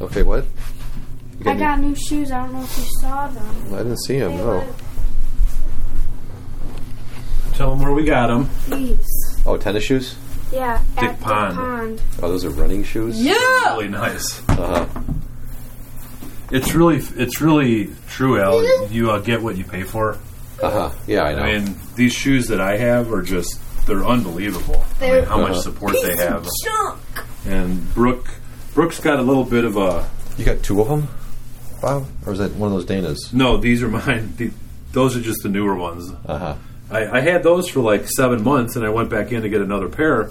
Okay, what? I got new shoes. I don't know if you saw them. I didn't see him. No. Tell them where we got them. These. Oh, tennis shoes. Yeah, Dick at Pond. the pond. Oh, those are running shoes. Yeah. Really nice. Uh-huh. It's really, it's really true, Al. You uh, get what you pay for. Uh huh. Yeah, I know. I mean, these shoes that I have are just, they're unbelievable. I mean, They're- how much Uh-huh. support they have. Junk. And Brooke, Brooke's got a little bit of a, you got two of them, Bob, or is that one of those Dana's? no, these are mine. The, those are just the newer ones. Uh huh. I, I had those for like seven months, and I went back in to get another pair,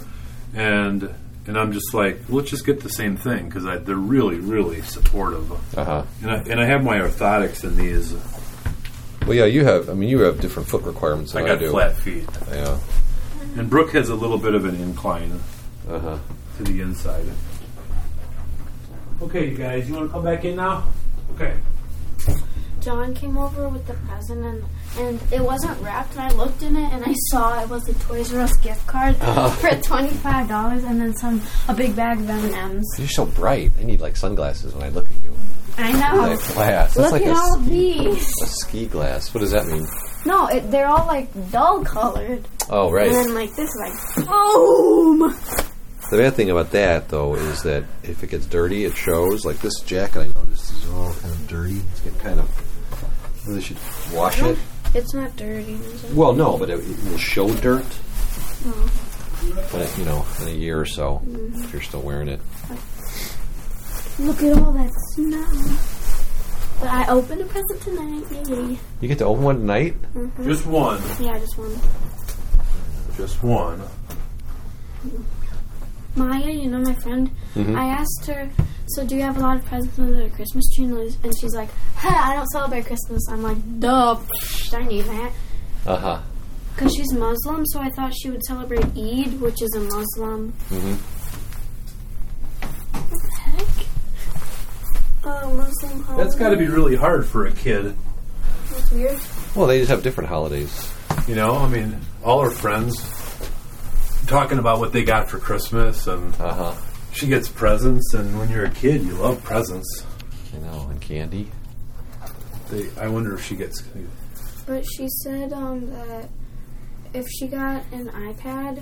and and I'm just like, let's just get the same thing because they're really, really supportive. Uh huh. And I, and I have my orthotics in these. Well, yeah, you have. I mean, you have different foot requirements I than I, got do. flat feet, Yeah. and Brooke has a little bit of an incline Uh huh. to the inside. Okay, you guys, you want to come back in now? Okay. John came over with the present and, and it wasn't wrapped and I looked in it and I saw it was a Toys R Us gift card uh-huh. for twenty five dollars and then some a big bag of M and M's. You're so bright. I need like sunglasses when I look at you. I know. That glass. That's Look like at all of ski, these. a ski glass. What does that mean? No, it, they're all like dull colored. Oh, right. And then like this is like boom. The bad thing about that, though, is that if it gets dirty, it shows. Like this jacket, I noticed is all kind of dirty. It's getting kind of. They should wash it. It's not dirty. Is it? Well, no, but it, it will show dirt. Oh. But it, you know, in a year or so, mm-hmm. if you're still wearing it. Look at all that snow. But I opened a present tonight. Yay. You get to open one tonight. Mm-hmm. Just one. Yeah, just one. Just one. Mm-hmm. Maya, you know my friend. Mhm. I asked her, "So do you have a lot of presents under the Christmas tree?" And she's like, "Ha, I don't celebrate Christmas." I'm like, "Duh, psh, I knew that." Uh huh. Because she's Muslim, so I thought she would celebrate Eid, which is a Muslim. hmm What the heck? Oh, Muslim holiday. That's got to be really hard for a kid. That's weird. Well, they just have different holidays. You know, I mean, all her friends talking about what they got for Christmas, and Uh huh. she gets presents. And when you're a kid, you love presents. You know, and candy. They, I wonder if she gets. But she said um, that if she got an iPad,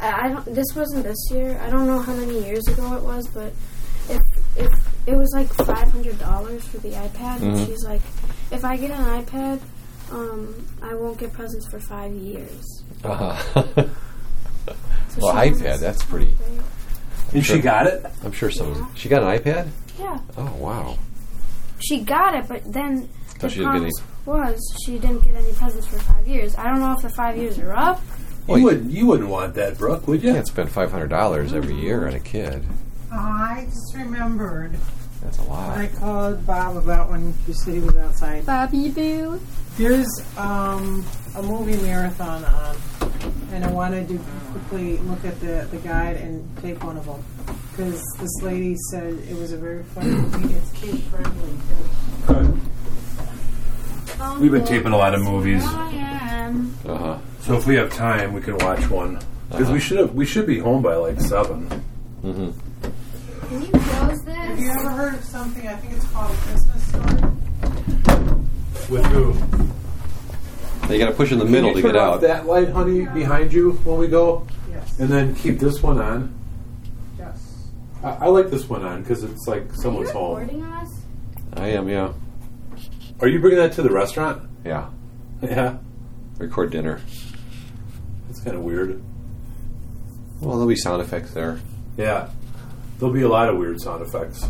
I, I don't. This wasn't this year. I don't know how many years ago it was, but if if it was like five hundred dollars for the iPad, and Mhm. she's like, if I get an iPad, um, I won't get presents for five years. Uh huh. So Well, she iPad, that's pretty- celebrate. And she got it. I'm sure some. She got an iPad. Yeah, Oh wow. she got it, but then So the she didn't get promise was she didn't get any presents for five years. I don't know if the five years are up. Well, you you- wouldn't. You wouldn't want that, Brooke, would you? You can't spend five hundred dollars every year on a kid. I just remembered That's a lot. I called Bob about when you said he was outside. Bobby Boo. There's um, a movie marathon on, and I wanted to quickly look at the, the guide and take one of them. Because this lady said it was a very funny movie. It's kid friendly. too. We've been taping a lot of movies, I am. Uh huh. so if we have time, we can watch one. Because Uh-huh. we should have. We should be home by like seven. Mm-hmm. Can you close this? Have you ever heard of something? I think it's called a Christmas story. With who? You got to push in the middle to get out. That light, honey, behind you when we go, Yes. and then keep this one on. yes. I, I like this one on because it's like someone's Are you home. recording us? I am. Yeah. Are you bringing that to the restaurant? Yeah. Yeah, Record dinner. that's kind of weird. Well, there'll be sound effects there. Yeah, there'll be a lot of weird sound effects.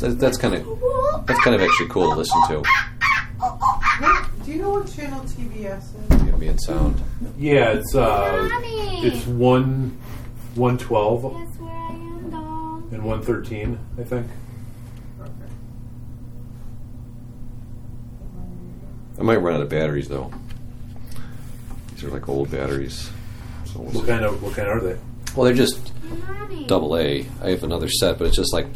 That's, that's kind of that's kind of actually cool to listen to. What, do you know what channel TBS is? Ambient sound. Yeah, it's uh, Mommy! it's one, one twelve Guess where I am, doll? and one thirteen, I think. Okay. I might run out of batteries though. These are like old batteries. So we'll What see. kind of what kind are they? Well, they're just Mommy. double A. I have another set, but it's just like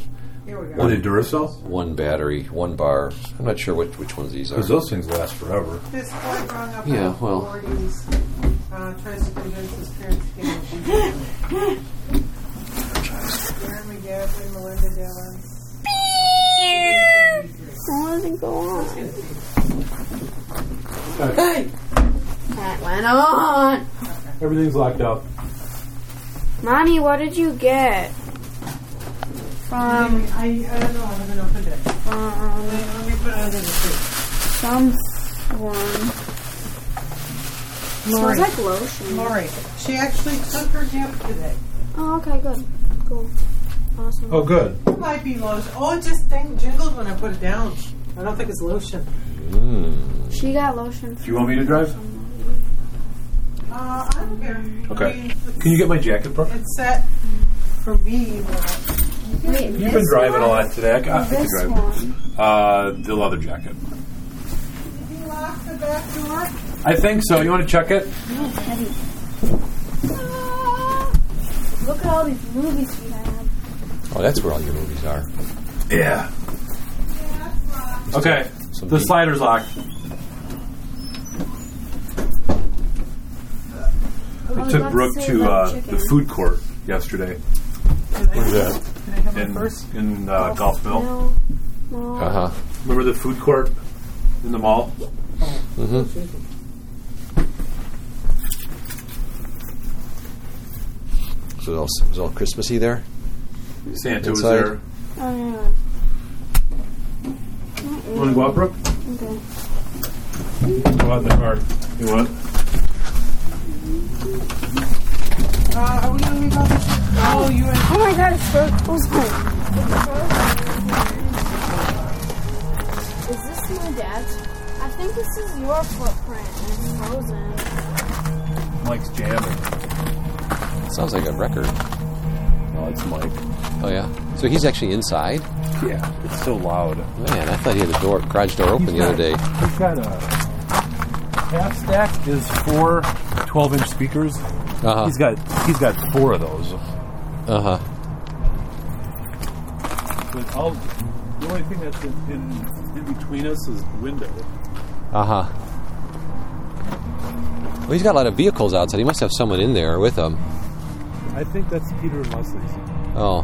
Here we go. Are they Duracell? one battery, one bar. I'm not sure which which ones these are. Because those things last forever. This boy growing up Yeah, in the well. 40s uh, tries to convince his parents to get him a Darren McGavin, Melinda Dillon. didn't go on. Hey! That went on. Everything's locked up. Mommy, what did you get? From, I, I don't know. I haven't opened it. um, Let let me put it under the tree. someone. Smells Lori. like lotion. Lori. She actually took her gift today. Oh, okay, good. Cool. Awesome. Oh, good. It might be lotion. Oh, it just thing jingled when I put it down. I don't think it's lotion. Mm. She got lotion. Do you want me to drive? Uh, I don't care. I Okay. mean, Can you get my jacket, bro? It's set for me. But Wait, You've been driving a lot today. I, I can This drive. one. Uh, the leather jacket. did you lock the back door? I think so. You want to check it? No, it's heavy. Ah, Look at all these movies we have. Oh, that's where all your movies are. Yeah. Okay. Some The deep- slider's locked. I I took Brooke say to uh, the food court yesterday Where's that? Can I have one in first? in uh, Golf Mill. No. No. Uh huh. Remember the food court in the mall? Mm-hmm. So it all, it was all Christmassy there. Santa was Inside. there. Oh, yeah. Want to go out, Brooke? Okay. Go out in the car. You want? Uh, are we going to all this? Oh, you Oh my god, it's frozen. Is this my dad's? I think this is your footprint and it's frozen. Mike's jamming. Sounds like a record. Oh, it's Mike. Oh yeah. So he's actually inside. Yeah, it's so loud. Man, I thought he had the door, garage door open the other day. He's got a half stack is four 12 inch speakers. Uh huh. He's got he's got four of those. Uh huh. But all, the only thing that's in, in, in between us is the window. Uh huh. Well, he's got a lot of vehicles outside. He must have someone in there with him. I think that's Peter and Leslie's. Oh.